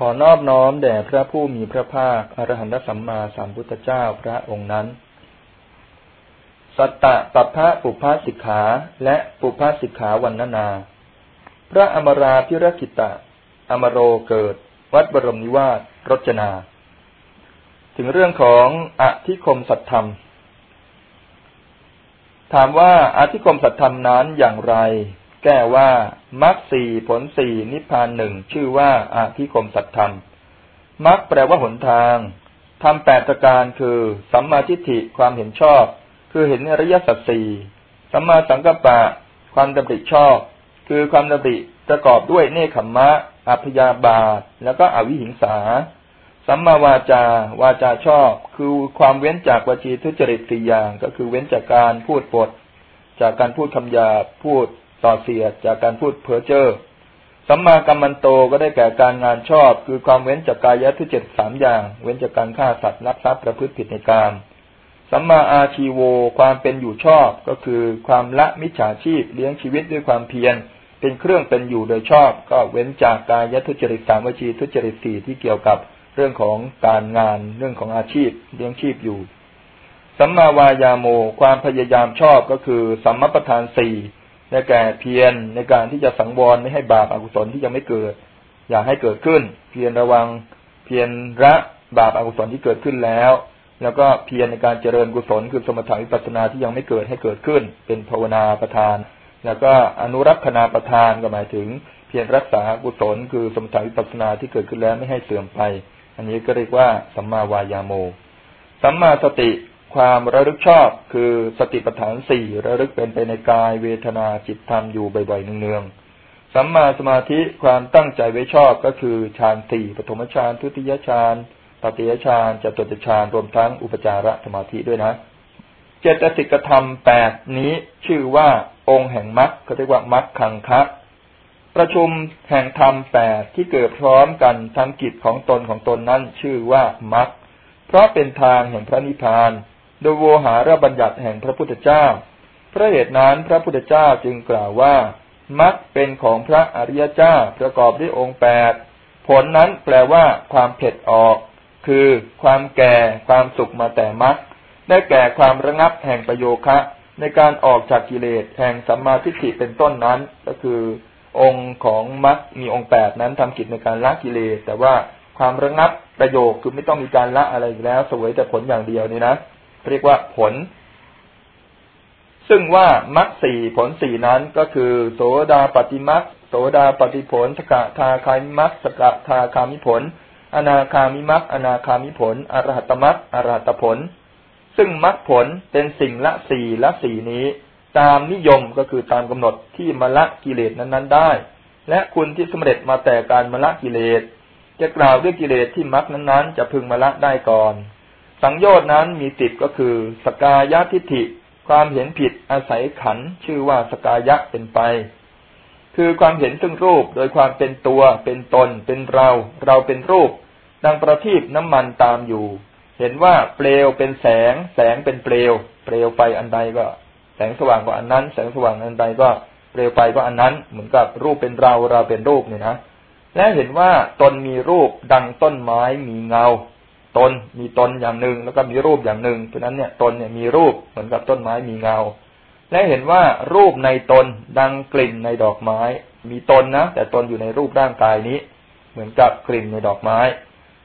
ขอนอบน้อมแด่พระผู้มีพระภาคอรหันตสัมมาสัมพุทธเจ้าพระองค์นั้น สัตตะปัพพะปุพพสิกขาและปุพพสิกขาวันนานา พระอมราพิรกิตะ อมโรเกิด วัดบรมนิวาสรจนา ถึงเรื่องของอธิคมสัตธรรม ถามว่าอธิคมสัตธรรมนั้นอย่างไร แก้ว่ามรรคสี่ผลสี่นิพพานหนึ่งชื่อว่าอาธิคมสัตธรรมมรรคแปลว่าหนทางทำแปดประการคือสัมมาทิฏฐิความเห็นชอบ คือเห็นอริยสัจสี่สัมมาสังกัปปะ ความดำริชอบ คือความดำริประกอบด้วยเนคขมมะ อัพยาบาท แล้วก็อวิหิงสา สัมมาวาจา วาจาชอบ คือความเว้นจากวจีทุจริตสี่อย่าง ก็คือเว้นจากการพูดปด จากการพูดคำหยาพูด ต่อเสียจากการพูดเพ้อเจ้อสัมมากัมมันโตก็ได้แก่การงานชอบ คือความเว้นจากกายทุจริตสามอย่าง เว้นจากการฆ่าสัตว์ลักทรัพย์ประพฤติผิดในการสัมมาอาชีโว ความเป็นอยู่ชอบก็คือความละมิจฉาชีพเลี้ยงชีวิตด้วยความเพียรเป็นเครื่องเป็นอยู่โดยชอบ ก็เว้นจากกายทุจริตสามวจีทุจริตสี่ที่เกี่ยวกับเรื่องของการงานเรื่องของอาชีพเลี้ยงชีพอยู่สัมมาวายาโม ความพยายามชอบก็คือสัมมาประธานสี่ ได้แก่เพียรในการที่จะสังวรไม่ให้บาปอกุศลที่ยังไม่เกิด อย่าให้เกิดขึ้น เพียรระวัง เพียรระบาปอกุศลที่เกิดขึ้นแล้ว แล้วก็เพียรในการเจริญกุศลคือสมถะวิปัสสนาที่ยังไม่เกิดให้เกิดขึ้น เป็นภาวนาประทาน แล้วก็อนุรักษณาประทานก็หมายถึง เพียรรักษากุศลคือสมถะวิปัสสนาที่เกิดขึ้นแล้วไม่ให้เสื่อมไป อันนี้ก็เรียกว่าสัมมาวายาโม สัมมาสติ ความระลึกชอบ คือสติปัฏฐานสี่ระลึกเป็นไปในกายเวทนาจิตธรรมอยู่บ่อยๆเนืองๆสัมมาสมาธิความตั้งใจไว้ชอบก็คือฌานสี่ปฐมฌานทุติยฌานตติยฌานจตุตฌานรวมทั้งอุปจารสมาธิด้วยนะ เจตสิกธรรมแปดนี้ชื่อว่าองค์แห่งมรรคเขาเรียกว่ามรรคคังคะประชุมแห่งธรรมแปดที่เกิดพร้อมกันทำกิจของตนของตนนั้นชื่อว่ามรรคเพราะเป็นทางแห่งพระนิพพาน โดยโวหารบัญญัติแห่งพระพุทธเจ้า พระเหตุนั้นพระพุทธเจ้าจึงกล่าวว่ามักเป็นของพระอริยเจ้าประกอบด้วยองค์แปดผลนั้นแปลว่า ความเผ็ดออก คือความแก่ความสุขมาแต่มักได้แก่ความระงับแห่งประโยคะ ในการออกจากกิเลสแห่งสัมมาทิฏฐิเป็นต้นนั้น ก็คือ องค์ของมักมีองค์แปดนั้นทำกิจในการละกิเลสแต่ว่าความระงับประโยคคือไม่ต้องมีการละอะไรแล้วสวยแต่ผลอย่างเดียวนี่นะ เรียกว่าผล ซึ่งว่ามรรคสี่ผลสี่นั้นก็คือ โสดาปฏิมรรคโสดาปฏิผลสกทาคามิมรรคสกทาคามิผล อนาคามิมรรคอนาคามิผล อรหัตมรรคอรหัตผล ซึ่งมรรคผลเป็นสิ่งละสี่ละสี่นี้ ตามนิยมก็คือตามกำหนดที่มละกิเลสนั้นๆได้ และคุณที่สำเร็จมาแต่การมละกิเลสจะกล่าวด้วยกิเลสที่มรรคนั้นๆ จะพึงมละได้ก่อน สังโยชน์นั้นมีติดก็คือ สกายะทิฏฐิ ความเห็นผิดอาศัยขันชื่อว่าสกายะเป็นไป คือความเห็นซึ่งรูปโดยความเป็นตัว เป็นตน เป็นเรา เราเป็นรูปดังประทีปน้ำมันตามอยู่ เห็นว่าเปลวเป็นแสง แสงเป็นเปลว เปลวไฟอันใดก็ แสงสว่างก็อันนั้น แสงสว่างอันใดก็เปลวไฟก็อันนั้น เหมือนกับรูปเป็นเรา เราเป็นรูปเนี่ยนะและเห็นว่าตนมีรูปดังต้นไม้มีเงา ตนมีตนอย่างหนึ่งแล้วก็มีรูปอย่างหนึ่งเพราะนั้นเนี่ยตนเนี่ยมีรูปเหมือนกับต้นไม้มีเงา และเห็นว่ารูปในตนดังกลิ่นในดอกไม้ มีตนนะแต่ตนอยู่ในรูปร่างกายนี้ เหมือนกับกลิ่นในดอกไม้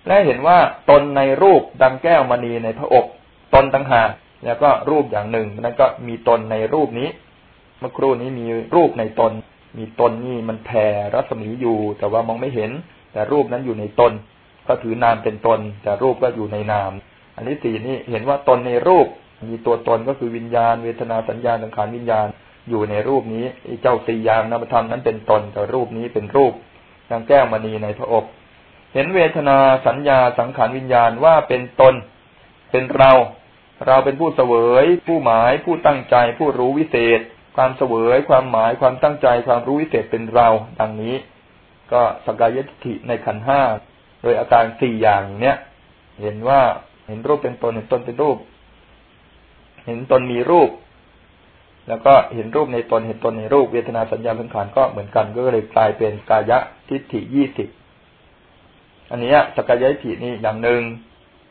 และเห็นว่าตนในรูปดังแก้วมณีในพระอกตนตั้งหากแล้วก็รูปอย่างหนึ่งนั้นก็มีตนในรูปนี้ เมื่อครู่นี้มีรูปในตน มีตนนี่มันแผ่รัศมีอยู่ แต่ว่ามองไม่เห็น แต่รูปนั้นอยู่ในตน ก็ถือนามเป็นตน แต่รูปก็อยู่ในนาม อันที่สี่นี้เห็นว่าตนในรูปมีตัวตนก็คือวิญญาณ เวทนาสัญญาสังขารวิญญาณ อยู่ในรูปนี้เจ้าสี่อย่างนามธรรมนั้นเป็นตนแต่รูปนี้เป็นรูปดังแก้วมณีในพระอบเห็นเวทนาสัญญาสังขารวิญญาณว่าเป็นตน เป็นเรา เราเป็นผู้เสวย ผู้หมาย ผู้ตั้งใจ ผู้รู้วิเศษ ความเสวย ความหมาย ความตั้งใจ ความรู้วิเศษเป็นเรา ดังนี้ ก็สกายทิฏฐิในขันห้า โดยอาการสี่อย่างเนี้ยเห็นว่าเห็นรูปเป็นตนเห็นตนเป็นรูป เห็นตนมีรูป แล้วก็เห็นรูปในตนเห็นตนในรูปเวทนาสัญญาสังขารก็เหมือนกันก็เลยกลายเป็นกายะทิฏฐิยี่สิบอันนี้สกายะทิฏฐินี่อย่างหนึ่ง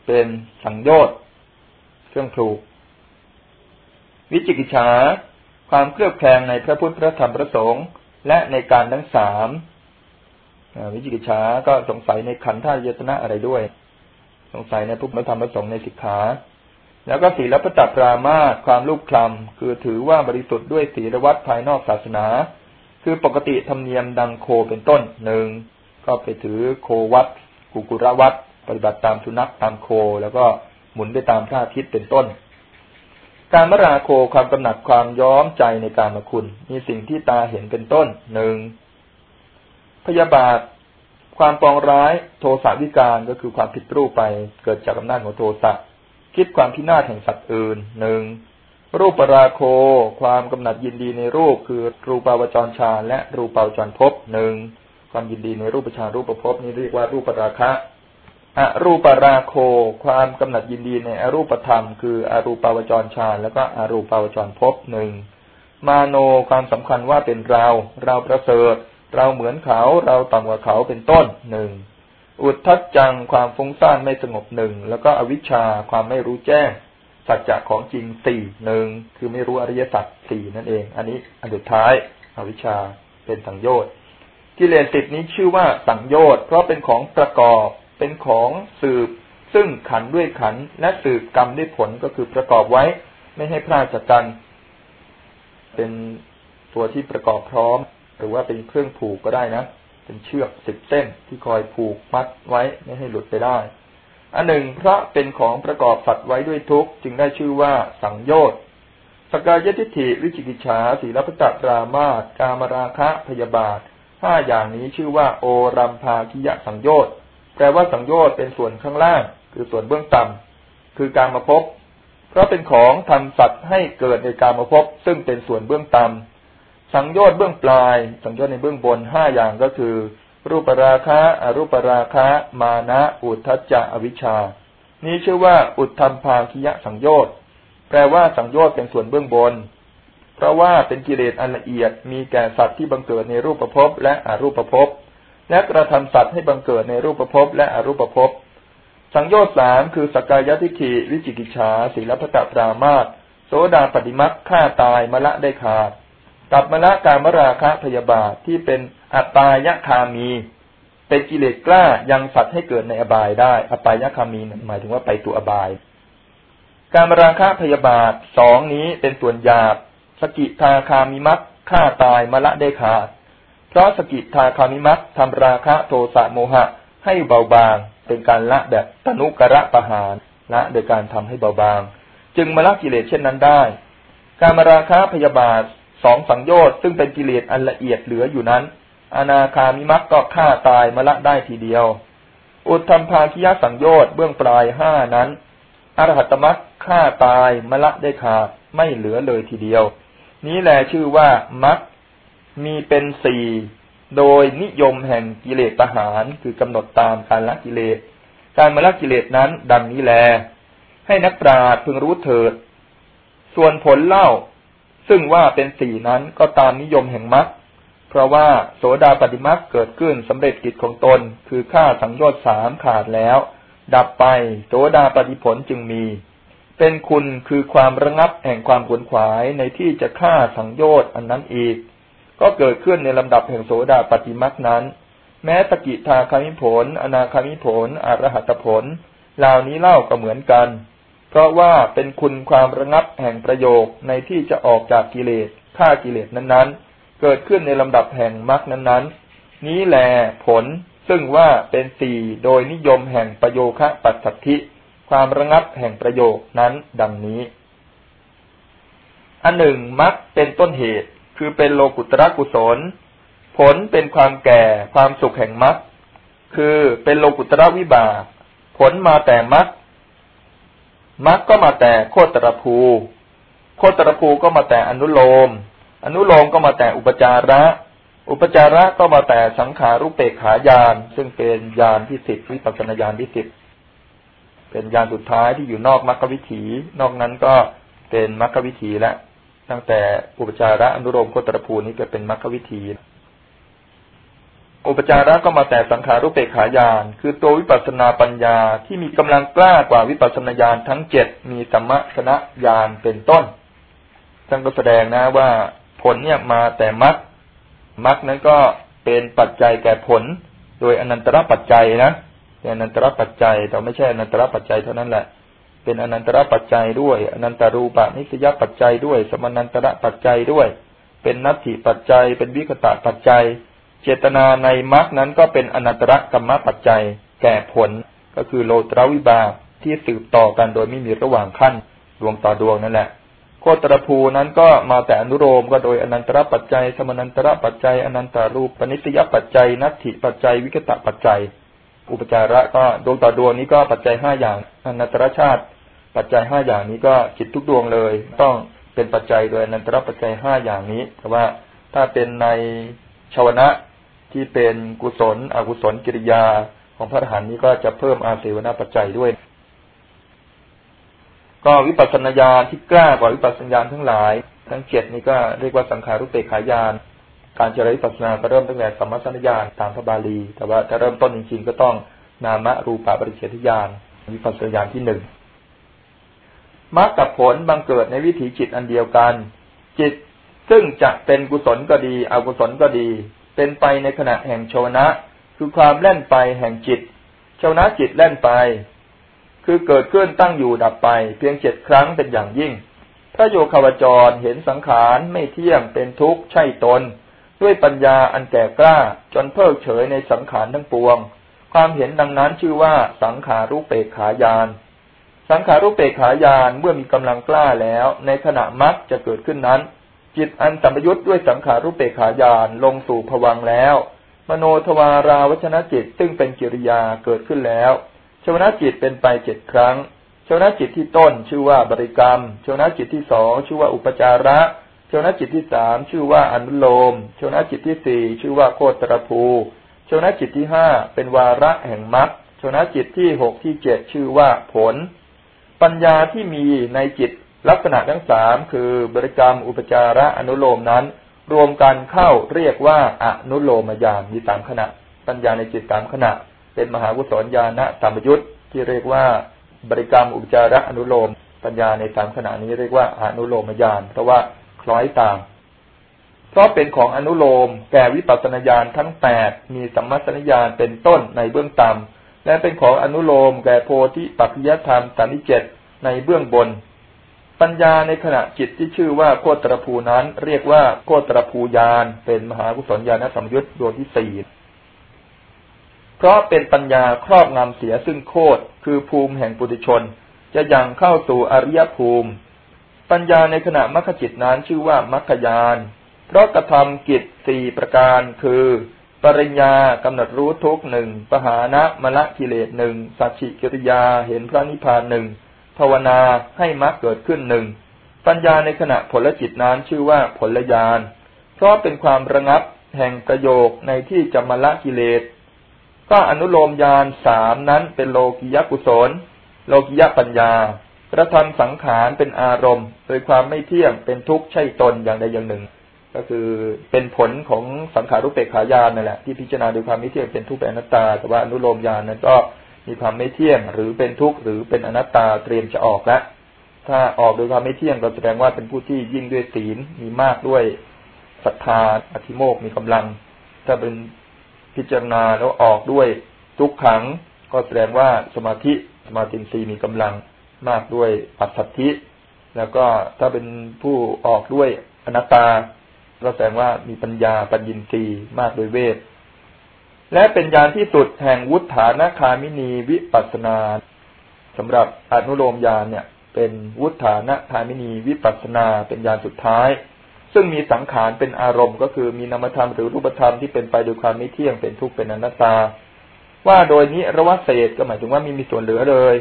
เป็นสังโยชน์เครื่องถูก วิจิกิจฉาความเครือบแคลงในพระพุทธพระธรรมพระสงฆ์และในการทั้งสาม วิจิกิจฉาก็สงสัยในขันธ์ท่ายตนะอะไรด้วย สงสัยในพุทธธรรมประสงค์ในสิกขา แล้วก็ศีลปฏิปรามาความลูกคลำคือถือว่าบริสุทธิ์ด้วยศีลวัดภายนอกศาสนา คือปกติธรรมเนียมดังโคเป็นต้นหนึ่งก็ไปถือโควัดกุกุระวัดปฏิบัติตามสุนัขตามโค แล้วก็หมุนไปตามท่าทิศเป็นต้น การมราโคความกำหนัดความย้อมใจในการมคุณ มีสิ่งที่ตาเห็นเป็นต้นหนึ่ง พยาบาท ความปองร้ายโทสะวิการก็คือความผิดรูปไปเกิดจากอำนาจของโทสะคิดความพินาศแห่งสัตว์อื่นหนึ่งรูปปราโค ความกำหนัดยินดีในรูปคือรูปาวจรชาและรูปาวจรภพหนึ่งความยินดีในรูปฌานรูปภพนี้เรียกว่ารูปราคะอรูปราโค ความกำหนัดยินดีในอรูปธรรม คืออรูปาวจรฌานแล้วก็อรูปาวจรภพหนึ่งมาโนความสำคัญว่าเป็นเรา เราประเสริฐ เราเหมือนเขาเราต่ำกว่าเขาเป็นต้นหนึ่งอุทธัจจังความฟุ้งซ่านไม่สงบหนึ่งแล้วก็อวิชชาความไม่รู้แจ้ง สัจจะของจริงสี่หนึ่งคือไม่รู้อริยสัจสี่นั่นเอง อันนี้อันสุดท้าย อวิชชาเป็นสังโยชน์กิเลสสิบนี้ชื่อว่าสังโยชน์เพราะเป็นของประกอบเป็นของสืบ ซึ่งขันด้วยขันและสืบกรรมด้วยผลก็คือประกอบไว้ ไม่ให้พลาดจากกัน เป็นตัวที่ประกอบพร้อม หรือว่าเป็นเครื่องผูกก็ได้นะ เป็นเชือกสิบเส้นที่คอยผูกมัดไว้ไม่ให้หลุดไปได้ อันหนึ่งพระเป็นของประกอบสัตว์ไว้ด้วยทุกจึงได้ชื่อว่าสังโยชน์สกายทิฏฐิวิจิกิจฉาสีลพตตรามาตกามราคะพยาบาทห้าอย่างนี้ชื่อว่าโอรัมภาคิยะสังโยชน์แปลว่าสังโยชน์เป็นส่วนข้างล่าง คือส่วนเบื้องต่ำคือการมาพบเพราะเป็นของทำสัตว์ให้เกิดในการมาพบซึ่งเป็นส่วนเบื้องต่ำ สังโยชน์เบื้องปลาย สังโยชน์ในเบื้องบนห้าอย่างก็คือ รูปราคะ อรูปราคะ มานะ อุทธัจจะอวิชชา นี้ชื่อว่า อุทธรรมภาคิยะสังโยชน์แปลว่าสังโยชน์เป็นส่วนเบื้องบน เพราะว่าเป็นกิเลสอันละเอียดมีแก่สัตว์ที่บังเกิดในรูปภพและอรูปภพและกระทำสัตว์ให้บังเกิดในรูปภพและอรูปภพสังโยชน์สามคือสกายทิฏฐิวิจิกิจฉาศีลพัตปรามาตโสดาปฏิมักฆ่าตายมละได้ขาด กับมละการมราคะพยาบาทที่เป็นอัตายคามี เป็นกิเลสกล้ายังสัตว์ให้เกิดในอบายได้อปายคามีหมายถึงว่าไปตัวอบาย การมราคะพยาบาทสองนี้เป็นส่วนหยาบสกิทาคามิมักฆ่าตายมละได้ขาด เพราะสกิทาคามิมักทำราคะโทสะโมหะให้เบาบาง เป็นการละแบบตนุกระประหารละโดยการทำให้เบาบาง จึงมละกิเลสเช่นนั้นได้ การมราคะพยาบาท สองสังโยชน์ซึ่งเป็นกิเลสอันละเอียดเหลืออยู่นั้น อนาคามิมักก็ฆ่าตายมาละได้ทีเดียว อุทธมภาคิยสังโยชน์เบื้องปลายห้านั้น อรหัตมักฆ่าตายมละได้ขาดไม่เหลือเลยทีเดียว นี้แหละชื่อว่ามักมีเป็นสี่โดยนิยมแห่งกิเลสประหารคือกำหนดตามการละกิเลส การมาละกิเลสนั้นดังนี้แล ให้นักปราชญ์พึงรู้เถิด ส่วนผลเล่า ซึ่งว่าเป็นสี่นั้นก็ตามนิยมแห่งมรรคเพราะว่าโสดาปฏิมรรคเกิดขึ้นสำเร็จกิจของตน คือฆ่าสังโยชน์สามขาดแล้ว ดับไปโสดาปฏิผลจึงมี เป็นคุณคือความระงับแห่งความขวนขวายในที่จะฆ่าสังโยชน์อันนั้นอีก ก็เกิดขึ้นในลำดับแห่งโสดาปฏิมรรคนั้น แม้ตกิทาคามิผล อนาคามิผล อรหัตผลเหล่านี้เล่าก็เหมือนกัน เพราะว่าเป็นคุณความระงับแห่งประโยคในที่จะออกจากกิเลสฆ่ากิเลสนั้นๆ เกิดขึ้นในลำดับแห่งมรรคนั้นๆ นี้แหลผลซึ่งว่าเป็นสี่โดยนิยมแห่งประโยคะปัจสัทธิ ความระงับแห่งประโยคนั้นดังนี้ อันหนึ่งมรรคเป็นต้นเหตุคือเป็นโลกุตระกุศล ผลเป็นความแก่ความสุขแห่งมรรคคือเป็นโลกุตระวิบาก ผลมาแต่มรรค มักก็มาแต่โคตรภู โคตรภูก็มาแต่อนุโลม อนุโลมก็มาแต่อุปจาระ อุปจาระก็มาแต่สังขารุปเปกขายาน ซึ่งเป็นยานที่สิบวิปัสสนาญาณที่สิบเป็นยานสุดท้ายที่อยู่นอกมรรควิถี นอกนั้นก็เป็นมรรควิถีแล้วตั้งแต่อุปจาระอนุโลมโคตรภูนี้ก็เป็นมรรควิถี อุปจาระก็มาแต่สังขารุเปกขายาน คือตัววิปัสนาปัญญาที่มีกำลังกล้ากว่าวิปัสนาญาณทั้งเจ็ดมีสัมมสนญาณเป็นต้นท่านก็แสดงนะว่าผลเนี่ยมาแต่มรรคมรรคนั้นก็เป็นปัจจัยแก่ผล โดยอนันตรปัจจัยนะเป็นอนันตรปัจจัยแต่ไม่ใช่อนันตรปัจจัยเท่านั้นแหละ เป็นอนันตรปัจจัยด้วย อนันตรูปะนิสยปัจจัยด้วย สมนันตระปัจจัยด้วย เป็นนัตถิปัจจัย เป็นวิคตะปัจจัย เจตนาในมรรคนั้นก็เป็นอนันตรกรรมปัจจัย แก่ผลก็คือโลตรวิบากที่สืบต่อกันโดยไม่มีระหว่างขั้น ดวงต่อดวงนั่นแหละ โคตรภูนั้นก็มาแต่อนุโลมก็โดยอนันตระปัจจัย สมนันตระปัจจัย อนันตารูปปณิสยปัจจัย นัตถิปัจจัย วิกตะปัจจัย อุปจาระก็ดวงต่อดวงนี้ก็ปัจจัยห้าอย่าง อนันตรชาติ ปัจจัยห้าอย่างนี้ก็จิตทุกดวงเลย ต้องเป็นปัจจัยโดยอนันตระปัจจัยห้าอย่างนี้ แต่ว่าถ้าเป็นในชาวนะ ที่เป็นกุศล อกุศลกิริยาของพระอรหันต์นี้ก็จะเพิ่มอาเสวนาปัจจัยด้วย ก็วิปัสสนาญาณที่กล้ากว่าวิปัสสนาญาณทั้งหลาย ทั้งเจ็ดนี้ก็เรียกว่าสังขารุเปกขายาน การเจริญวิปัสสนาก็เริ่มตั้งแต่สัมมาสัญญาณตามพระบาลี แต่ว่าถ้าเริ่มต้นจริงๆก็ต้องนามะรูปะปริเฉทญาณวิปัสสนาญาณที่หนึ่งมรรคกับผลบังเกิดในวิถีจิตอันเดียวกัน จิตซึ่งจะเป็นกุศลก็ดี อกุศลก็ดี เป็นไปในขณะแห่งโชนะ คือความแล่นไปแห่งจิต โชนะจิตแล่นไป คือเกิดขึ้นตั้งอยู่ดับไป เพียงเจ็ดครั้งเป็นอย่างยิ่ง พระโยคาวจรเห็นสังขารไม่เที่ยงเป็นทุกข์ใช่ตน ด้วยปัญญาอันแก่กล้าจนเพิกเฉยในสังขารทั้งปวง ความเห็นดังนั้นชื่อว่าสังขารุเปกขายานสังขารุเปกขายานเมื่อมีกำลังกล้าแล้ว ในขณะมักจะเกิดขึ้นนั้น จิตอันสัมยุตด้วยสังขารุปเปขายานลงสู่ผวังแล้ว มโนทวาราวชนะจิตซึ่งเป็นกิริยาเกิดขึ้นแล้วชวนาจิตเป็นไปเจ็ดครั้งชวนาจิตที่ต้นชื่อว่าบริกรรมชวนาจิตที่สองชื่อว่าอุปจาระชวนาจิตที่สามชื่อว่าอนุโลมชวนาจิตที่สี่ชื่อว่าโคตรภูชวนาจิตที่ห้าเป็นวาระแห่งมรรคชวนาจิตที่หกที่เจ็ดชื่อว่าผล ปัญญาที่มีในจิต ลักษณะทั้งสามคือบริกรรมอุปจาระอนุโลมนั้น รวมกันเข้าเรียกว่าอนุโลมญาณมีสามขณะ ปัญญาในจิตสามขณะ เป็นมหากุศลญาณสัมยุตที่เรียกว่า บริกรรมอุปจาระอนุโลม ปัญญาในสามขณะนี้เรียกว่าอนุโลมญาณเพราะว่าคล้อยตามเพราะเป็นของอนุโลมแก่วิปัสสนาญาณทั้งแปดมีสัมมาสัญญาณเป็นต้นในเบื้องต่ำและเป็นของอนุโลมแก่โพธิปัจจยธรรมสันนิเจตในเบื้องบน ปัญญาในขณะจิตที่ชื่อว่าโคตรภูนั้น เรียกว่าโคตรภูญาณเป็นมหากุศลญาณสัมยุตดวงที่สี่เพราะเป็นปัญญาครอบงำเสียซึ่งโคตรคือภูมิแห่งปุถุชน จะยังเข้าสู่อริยภูมิ ปัญญาในขณะมรรคจิตนั้นชื่อว่ามัคคยาน เพราะกระทำกิจสี่ประการคือ ปริญญากำหนดรู้ทุกหนึ่งปหานะมละกิเลสหนึ่งสัจฉิกิริยาเห็นพระนิพพานหนึ่ง ภาวนาให้มรรคเกิดขึ้นหนึ่งปัญญาในขณะผลจิตนั้นชื่อว่าผลญาณเพราะเป็นความระงับแห่งประโยคในที่จะมละกิเลส ก็อนุโลมญาณสามนั้นเป็นโลกิยกุศล โลกิยปัญญากระทำสังขารเป็นอารมณ์ โดยความไม่เที่ยงเป็นทุกข์ใช่ตนอย่างใดอย่างหนึ่ง ก็คือเป็นผลของสังขารุเปกขายานนั่นแหละที่พิจารณาโดยความไม่เที่ยงเป็นทุกข์เป็นอนัตตา แต่ว่าอนุโลมญาณนั้นก็ มีความไม่เที่ยง หรือเป็นทุกข์หรือเป็นอนัตตาเตรียมจะออกแล้วถ้าออกโดยความไม่เที่ยงก็แสดงว่าเป็นผู้ที่ยิ่งด้วยศีลมีมากด้วยศรัทธาอธิโมกมีกำลัง ถ้าเป็นพิจารณาแล้วออกด้วยทุกขัง ก็แสดงว่าสมาธิสมาธิสีมีกำลังมากด้วยปัจสัทธิ แล้วก็ถ้าเป็นผู้ออกด้วยอนัตตาก็แสดงว่ามีปัญญาปัญญินทรีมากโดยเวท และเป็นญาณที่สุดแห่งวุฒานาคามินีวิปัสนาสำหรับอนุโลมญาณเนี่ย เป็นวุฒานาคามินีวิปัสนาเป็นญาณสุดท้าย ซึ่งมีสังขารเป็นอารมณ์ ก็คือมีนามธรรมหรือรูปธรรมที่เป็นไปโดยความไม่เที่ยงเป็นทุกข์เป็นอนัตตา ว่าโดยนี้ระวะเศษก็หมายถึงว่ามีมีส่วนเหลือเลย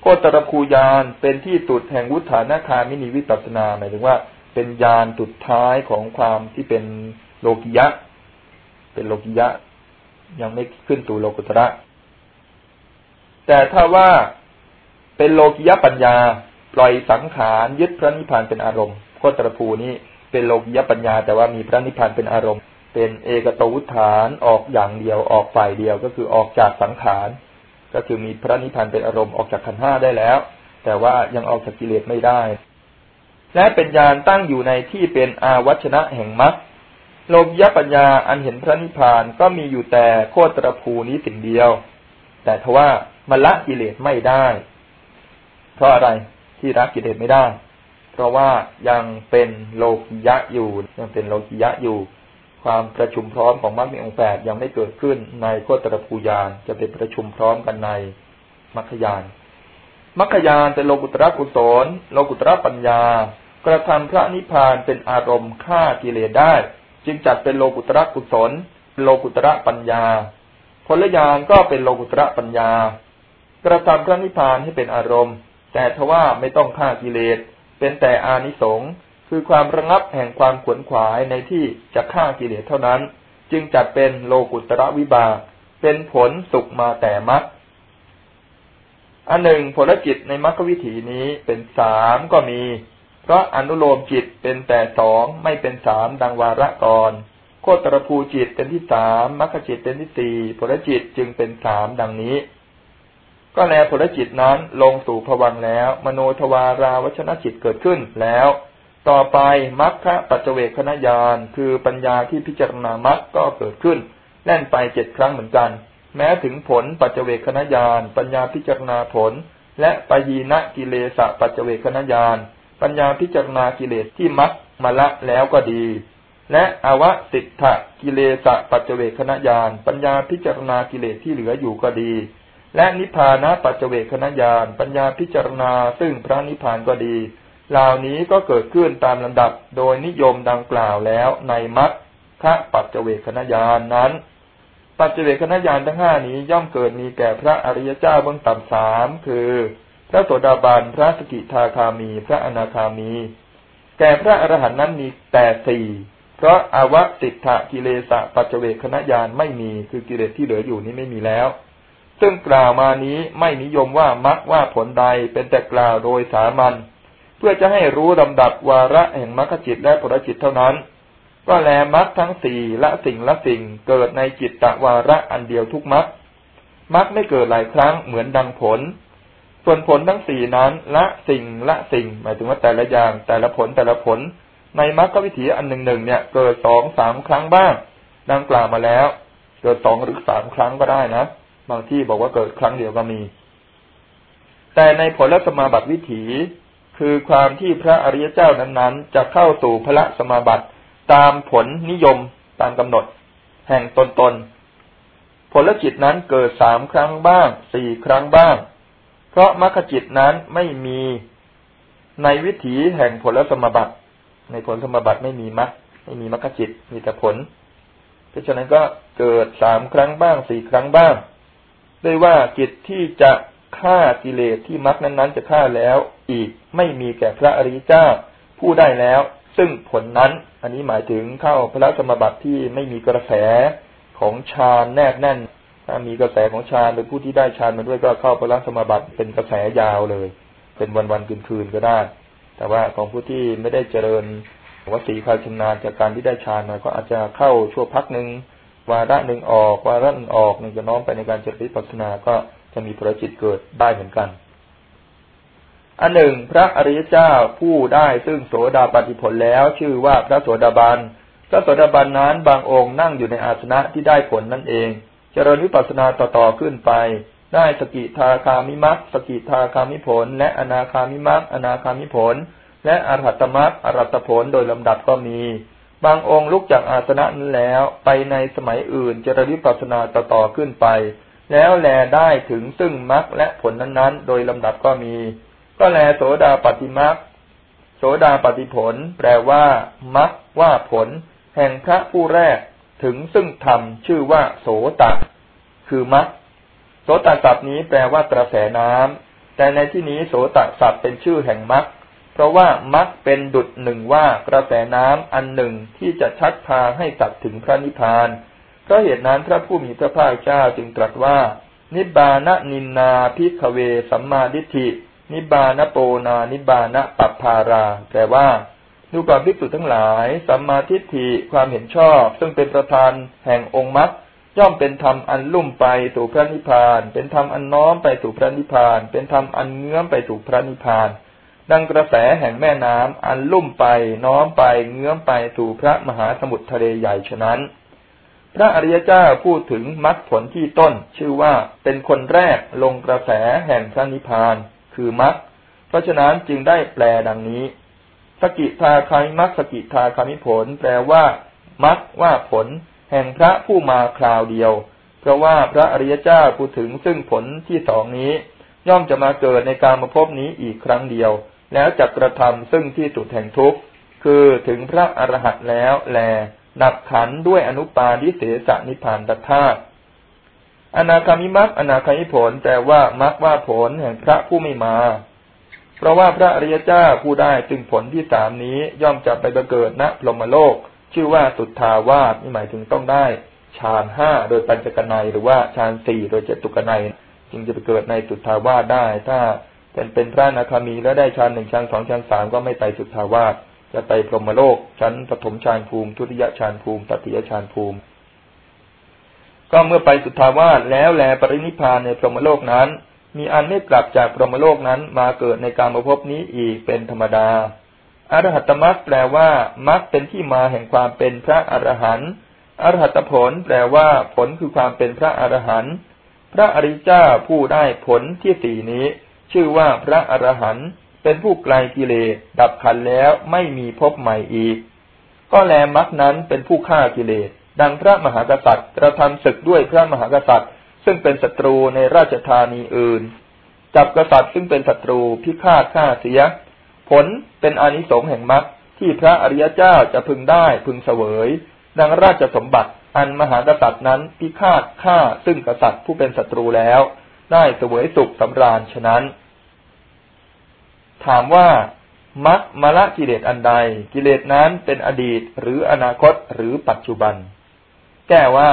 โคตรภูยานเป็นที่ตุดแห่งวุฒานาคามินิวิปัสนา หมายถึงว่าเป็นยานตุดท้ายของความที่เป็นโลกิยะ เป็นโลกิยะ ยังไม่ขึ้นตู่โลกุตระ แต่ถ้าว่าเป็นโลกิยะปัญญา ปล่อยสังขารยึดพระนิพพานเป็นอารมณ์โคตรภูนี้เป็นโลกิยปัญญา แต่ว่ามีพระนิพพานเป็นอารมณ์ เป็นเอกตวุฒานออกอย่างเดียวออกฝ่ายเดียวก็คือออกจากสังขาร ก็คือมีพระนิพพานเป็นอารมณ์ออกจากขันห้าได้แล้ว แต่ว่ายังออกจากกิเลสไม่ได้ และเป็นญาณตั้งอยู่ในที่เป็นอาวัชนะแห่งมรรค โลภยปัญญาอันเห็นพระนิพพานก็มีอยู่แต่โคตรภูนี้สิ่งเดียว แต่ทว่ามันละกิเลสไม่ได้ เพราะอะไรที่ละกิเลสไม่ได้ เพราะว่ายังเป็นโลกิยะอยู่ยังเป็นโลกิยะอยู่ ความประชุมพร้อมของมรรคมีองค์แปดยังไม่เกิดขึ้นในโคตรภูยานจะเป็นประชุมพร้อมกันในมรรคยานมรรคยานเป็นโลกุตระกุศลโลกุตระปัญญากระทำพระนิพพานเป็นอารมณ์ฆ่ากิเลสได้ จึงจัดเป็นโลกุตระกุศล โลกุตระปัญญาผลญาณก็เป็นโลกุตระปัญญา กระทำพระนิพพานให้เป็นอารมณ์ แต่ทว่าไม่ต้องฆ่ากิเลส เป็นแต่อานิสงส์คือความระงับแห่งความขวนขวายในที่จะฆ่ากิเลสเท่านั้น จึงจัดเป็นโลกุตระวิบากเป็นผลสุขมาแต่มัดอันหนึ่งผลจิตในมรรควิถีนี้เป็นสามก็มี เพราะอนุโลมจิตเป็นแต่สองไม่เป็นสามดังวาระก่อนโคตรภูจิตเป็นที่สามมรรคจิตเป็นที่สี่ผลจิตจึงเป็นสามดังนี้ ก็แลผลจิตนั้นลงสู่ผวังแล้ว มโนทวาราวชนะจิตเกิดขึ้นแล้ว ต่อไปมรรคปัจเจเวคณญาณคือปัญญาที่พิจารณามรรคก็เกิดขึ้น แล่นไปเจ็ดครั้งเหมือนกัน แม้ถึงผลปัจเจเวคณญาณปัญญาพิจารณาผล และปยีนะกิเลสปัจเจเวคณญาณ ปัญญาพิจารณากิเลสที่มักมาละแล้วก็ดี และอวสิทธะกิเลสปัจเจเวคณญาณปัญญาพิจารณากิเลสที่เหลืออยู่ก็ดี และนิพพานะปัจเจเวคณญาณปัญญาพิจารณาซึ่งพระนิพพานก็ดีเหล่านี้ก็เกิดขึ้นตามลำดับโดยนิยมดังกล่าวแล้วในมัคคะปัจเจเวคณญาณนั้น ปัจเจเวคณญาณทั้งห้านี้ย่อมเกิดมีแก่พระอริยเจ้าเบื้องต่ำสามคือ ระโสดาบันพระสกิทาคามี พระอนาคามี แก่พระอรหันต์นั้นมีแต่สี่เพราะอาวติถะกิเลสะปัจเวคณญาณไม่มีคือกิเลสที่เหลืออยู่นี้ไม่มีแล้ว ซึ่งกล่าวมานี้ไม่นิยมว่ามักว่าผลใดเป็นแต่กล่าวโดยสามัญเพื่อจะให้รู้ลำดับวาระแห่งมรรคจิตและผลจิตเท่านั้น ก็แลมรรคทั้งสี่ละสิ่งละสิ่งเกิดในจิตตะวาระอันเดียวทุกมรรคมรรคไม่เกิดหลายครั้งเหมือนดังผล ส่วนผลทั้งสี่นั้นละสิ่งละสิ่ง หมายถึงว่าแต่ละอย่างแต่ละผลแต่ละผล ในมรรควิถีอันหนึ่งหนึ่งเนี่ย เกิดสองสามครั้งบ้างดังกล่าวมาแล้ว เกิดสองหรือสามครั้งก็ได้นะบางที่บอกว่าเกิดครั้งเดียวก็มี แต่ในผลสมาบัติวิถีคือความที่พระอริยเจ้านั้นๆ จะเข้าสู่พระสมาบัติตามผลนิยมตามกำหนด แห่งตนตนผลจิตนั้นเกิดสามครั้งบ้างสี่ครั้งบ้าง เพราะมรรคจิตนั้นไม่มีในวิถีแห่งผลสมบัติ ในผลสมบัติไม่มีมรรคไม่มีมรรคจิตมีแต่ผล เพราะฉะนั้นก็เกิดสามครั้งบ้างสี่ครั้งบ้างด้วยว่าจิตที่จะฆ่ากิเลสที่มรรคนั้นๆ จะฆ่าแล้วอีกไม่มีแก่พระอริยเจ้าผู้ได้แล้ว ซึ่งผลนั้น อันนี้หมายถึงเข้าพระสมบัติที่ไม่มีกระแสของฌานแนบแน่น ถ้ามีกระแสของฌานหรือผู้ที่ได้ฌานมาด้วยก็เข้าพระสมบัติเป็นกระแสยาวเลย เป็นวันวันคืนคืนก็ได้ แต่ว่าของผู้ที่ไม่ได้เจริญวสีคาชำนาญจากการที่ได้ฌานมาก็อาจจะเข้าชั่วพักหนึ่งวาระหนึ่งออกวาระหนึ่งออกหนึ่งจะน้อมไปในการเจริญปัสนาก็จะมีพระจิตเกิดได้เหมือนกัน อันหนึ่ง พระอริยเจ้าผู้ได้ซึ่งโสดาปฏิผลแล้ว ชื่อว่าพระโสดาบันพระโสดาบันนั้นบางองค์นั่งอยู่ในอาสนะที่ได้ผลนั่นเอง จริญวิปัสสนาต่อๆขึ้นไป ได้สกิทาคามิมัคสกิทาคามิผล และอนาคามิมัคอนาคามิผล และอรหัตมัคอรหัตผลโดยลำดับก็มี บางองค์ลุกจากอาสนะนั้นแล้วไปในสมัยอื่นเจริญวิปัสสนาต่อๆขึ้นไป แล้วแลได้ถึงซึ่งมัคและผลนั้นๆ โดยลำดับก็มี ก็แลโสดาปฏิมัคโสดาปฏิผล แปลว่ามัคว่าผล แห่งพระผู้แรก ถึงซึ่งธรรมชื่อว่าโสตะ คือมัคโสตศัพท์นี้แปลว่ากระแสน้ำแต่ในที่นี้โสตศัพท์เป็นชื่อแห่งมัคเพราะว่ามัคเป็นดุจหนึ่งว่ากระแสน้ำอันหนึ่งที่จะชักพาให้สัตว์ถึงพระนิพพานเพราะเหตุนั้นพระผู้มีพระภาคเจ้าจึงตรัสว่า นิบานะนินนาพิกเว สัมมาดิฏฐินิบานะโปนานิบานะปัปพารา แปลว่า ดูก่อนภิกษุทั้งหลาย สัมมาทิฏฐิความเห็นชอบ ซึ่งเป็นประธานแห่งองค์มรรคย่อมเป็นธรรมอันลุ่มไปสู่พระนิพพาน เป็นธรรมอันน้อมไปสู่พระนิพพาน เป็นธรรมอันเงื้อมไปสู่พระนิพพาน ดังกระแสแห่งแม่น้ำอันลุ่มไปน้อมไปเงื้อมไปสู่พระมหาสมุทรทะเลใหญ่ฉะนั้น พระอริยเจ้าพูดถึงมรรคผลที่ต้น ชื่อว่าเป็นคนแรกลงกระแสแห่งพระนิพพาน คือมรรคเพราะฉะนั้นจึงได้แปลดังนี้ สกิทาคามิมักสกิทาคามิผล แปลว่ามักว่าผล แห่งพระผู้มาคราวเดียว เพราะว่าพระอริยเจ้าพูดถึงซึ่งผลที่สองนี้ ย่อมจะมาเกิดในการมาพบนี้อีกครั้งเดียว แล้วจะกระทำซึ่งที่สุดแห่งทุกข์คือถึงพระอรหันต์แล้วแลดับขันด้วยอนุปาทิเสสนิพานตธาตุอนาคามิมักอนาคามิผลแต่ว่ามักว่าผลแห่งพระผู้ไม่มา เพราะว่าพระอริยเจ้าผู้ได้จึงผลที่สามนี้ย่อมจะไปบังเกิดณพรหมโลก ชื่อว่าสุทธาวาสนี่หมายถึงต้องได้ฌานห้าโดยปัญจกนัยหรือว่าฌานสี่โดยเจตุกนัยจึงจะไปเกิดในสุทธาวาสได้ ถ้าเป็นเป็นพระนาคามีแล้วได้ฌานหนึ่งฌานสองฌานสามก็ไม่ไปสุทธาวาสจะไปพรหมโลก ชั้นปฐมฌานภูมิ ทุติยฌานภูมิตติยฌานภูมิ ก็เมื่อไปสุทธาวาสแล้วแลปรินิพานในพรหมโลกนั้น มีอันไม่กลับจากพรหมโลกนั้นมาเกิดในการมาพบนี้อีกเป็นธรรมดา อรหัตมรรคแปลว่ามรรคเป็นที่มาแห่งความเป็นพระอรหันต์อรหัตผลแปลว่าผลคือความเป็นพระอรหันต์พระอริเจ้าผู้ได้ผลที่สี่นี้ ชื่อว่าพระอรหันต์เป็นผู้ไกลกิเลสดับขันแล้วไม่มีพบใหม่อีก ก็แลมรรคนั้นเป็นผู้ฆ่ากิเลสดังพระมหากษัตริย์กระทำศึกด้วยพระมหากษัตริย์ ซึ่งเป็นศัตรูในราชธานีอื่น จับกษัตริย์ซึ่งเป็นศัตรูพิฆาตฆ่าเสีย ผลเป็นอนิสงส์แห่งมรรคที่พระอริยเจ้าจะพึงได้พึงเสวย ดังราชสมบัติอันมหากษัตริย์นั้นพิฆาตฆ่าซึ่งกษัตริย์ผู้เป็นศัตรูแล้ว ได้เสวยสุขสำราญฉะนั้น ถามว่ามักมละกิเลสอันใด กิเลสนั้นเป็นอดีตหรืออนาคตหรือปัจจุบัน แก้ว่า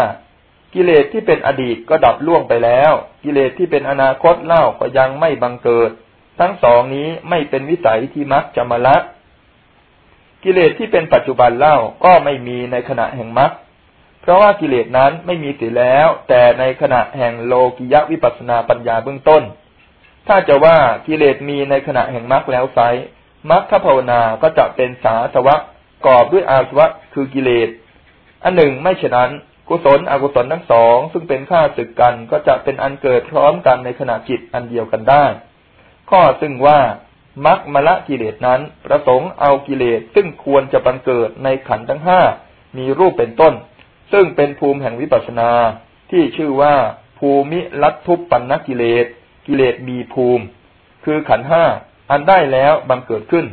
กิเลสที่เป็นอดีตก็ดับล่วงไปแล้ว กิเลสที่เป็นอนาคตเล่าก็ยังไม่บังเกิด ทั้งสองนี้ไม่เป็นวิสัยที่มักจะมาละกิเลสที่เป็นปัจจุบันเล่าก็ไม่มีในขณะแห่งมักเพราะว่ากิเลสนั้นไม่มีเสียแล้ว แต่ในขณะแห่งโลกิยะวิปัสนาปัญญาเบื้องต้น ถ้าจะว่ากิเลสมีในขณะแห่งมักแล้วไซมักขภาวนาก็จะเป็นสาสวะกอบด้วยอาสวะคือกิเลสอันหนึ่งไม่ฉะนั้น กุศลอกุศลทั้งสอง ซึ่งเป็นข้าศึกกันก็จะเป็นอันเกิดพร้อมกันในขณะจิตอันเดียวกันได้ ข้อซึ่งว่ามักมละกิเลสนั้น ประสงค์เอากิเลสซึ่งควรจะบังเกิดในขันทั้งห้ามีรูปเป็นต้น ซึ่งเป็นภูมิแห่งวิปัสสนาที่ชื่อว่าภูมิลัทธุปปันนกิเลส กิเลสมีภูมิ คือขันห้าอันได้แล้วบังเกิดขึ้น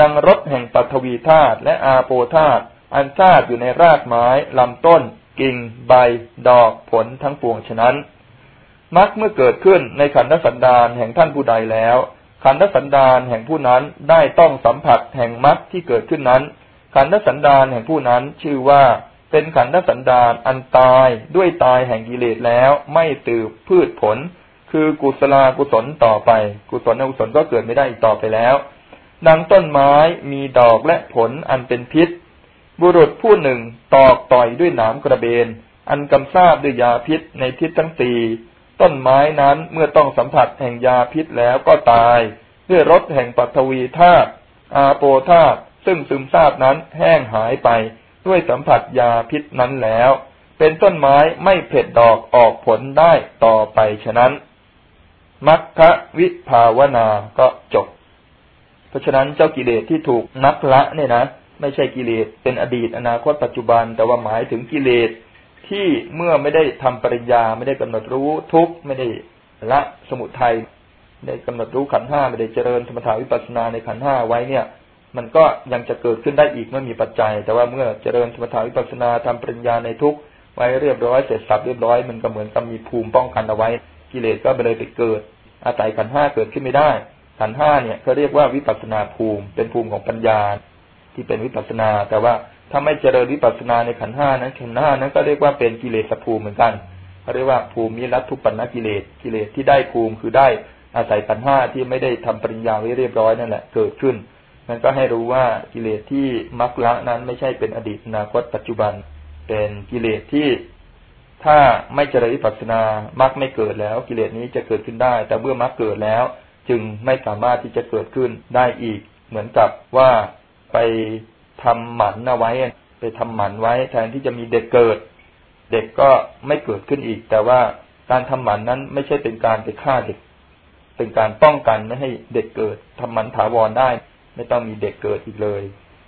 ดังรถแห่งปัทวีธาตุและอาโปธาตุอันธาตุอยู่ในรากไม้ลำต้น กิ่ง ใบ ดอกผลทั้งปวงฉะนั้นมักเมื่อเกิดขึ้นในขันธสันดานแห่งท่านผู้ใดแล้ว ขันธสันดานแห่งผู้นั้นได้ต้องสัมผัสแห่งมักที่เกิดขึ้นนั้น ขันธสันดานแห่งผู้นั้นชื่อว่าเป็นขันธสันดานอันตายด้วยตายแห่งกิเลสแล้วไม่ตืบพืชผล คือกุศลากุศลต่อไป กุศลอกุศลก็เกิดไม่ได้อีกต่อไปแล้วดังต้นไม้มีดอกและผลอันเป็นพิษ บุรุษผู้หนึ่งตอกต่อยด้วยหนามกระเบน อันกำซาบด้วยยาพิษในทิศทั้งสี่ต้นไม้นั้นเมื่อต้องสัมผัสแห่งยาพิษแล้วก็ตาย ด้วยรสแห่งปัทวีธาตุอาโปธาตุซึ่งซึมซาบนั้นแห้งหายไป ด้วยสัมผัสยาพิษนั้นแล้ว เป็นต้นไม้ไม่เผ็ดดอกออกผลได้ต่อไปฉะนั้นมัคคะวิภาวนาก็จบ เพราะฉะนั้นเจ้ากิเลสที่ถูกนักละเนี่ยนะ ไม่ใช่กิเลสเป็นอดีต อนาคตปัจจุบัน แต่ว่าหมายถึงกิเลสที่เมื่อไม่ได้ทำปริญญาไม่ได้กำหนดรู้ทุกไม่ได้ละสมุทัยได้กำหนดรู้ขันห้าไม่ได้เจริญธรรมถาวิปัสสนาในขันห้าไว้เนี่ย มันก็ยังจะเกิดขึ้นได้อีกเมื่อมีปัจจัย แต่ว่าเมื่อเจริญธรรมถาวิปัสสนาทำปริญญาในทุกไว้เรียบร้อยเสร็จสับเรียบร้อยมันก็เหมือนกับมีภูมิป้องกันเอาไว้ กิเลสก็ไปเลยไปเกิด อาศัยขันห้าเกิดขึ้นไม่ได้ขันห้าเนี่ยเขาเรียกว่าวิปัสสนาภูมิเป็นภูมิของปัญญา ที่เป็นวิปัสนา แต่ว่าถ้าไม่เจริญวิปัสนาในขันห้านั้นขันห้านั้นก็เรียกว่าเป็นกิเลสภูมิเหมือนกันเขาเรียกว่าภูมิรัตทุปันนกิเลสกิเลสที่ได้ภูมิคือได้อาศัยขันห้าที่ไม่ได้ทำปริญญาไว้เรียบร้อยนั่นแหละเกิดขึ้นนั้นก็ให้รู้ว่ากิเลสที่มักละนั้นไม่ใช่เป็นอดีตอนาคตปัจจุบัน เป็นกิเลสที่ถ้าไม่เจริญวิปัสสนามักไม่เกิดแล้ว กิเลสนี้จะเกิดขึ้นได้ แต่เมื่อมักเกิดแล้ว จึงไม่สามารถที่จะเกิดขึ้นได้อีก เหมือนกับว่า ไปทำหมันเอาไว้ ไปทำหมันไว้ แทนที่จะมีเด็กเกิด เด็กก็ไม่เกิดขึ้นอีก แต่ว่าการทำหมันนั้นไม่ใช่เป็นการไปฆ่าเด็ก เป็นการป้องกันไม่ให้เด็กเกิดทำหมันถาวรได้ ไม่ต้องมีเด็กเกิดอีกเลย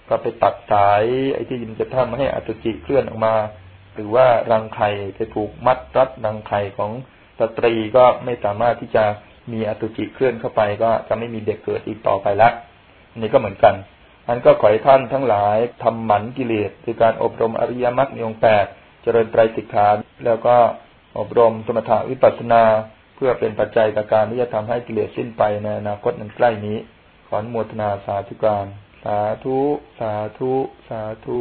ก็ไปตัดสายไอ้ที่มันจะทำให้อสุจิเคลื่อนออกมา หรือว่ารังไข่ไปถูกมัดรัดรังไข่ของสตรีก็ไม่สามารถที่จะมีอสุจิเคลื่อนเข้าไป ก็จะไม่มีเด็กเกิดอีกต่อไปละนนี้ก็เหมือนกัน อันก็ขอให้ท่านทั้งหลายทำหมันกิเลสคือการอบรมอริยมรรคในองค์แปดเจริญไตรสิกขาแล้วก็อบรมสมถะวิปัสสนา เพื่อเป็นปัจจัยต่อการที่จะทำให้กิเลสสิ้นไปในอนาคตนั้นใกล้นี้ ขออนุโมทนาสาธุการ สาธุ สาธุ สาธุ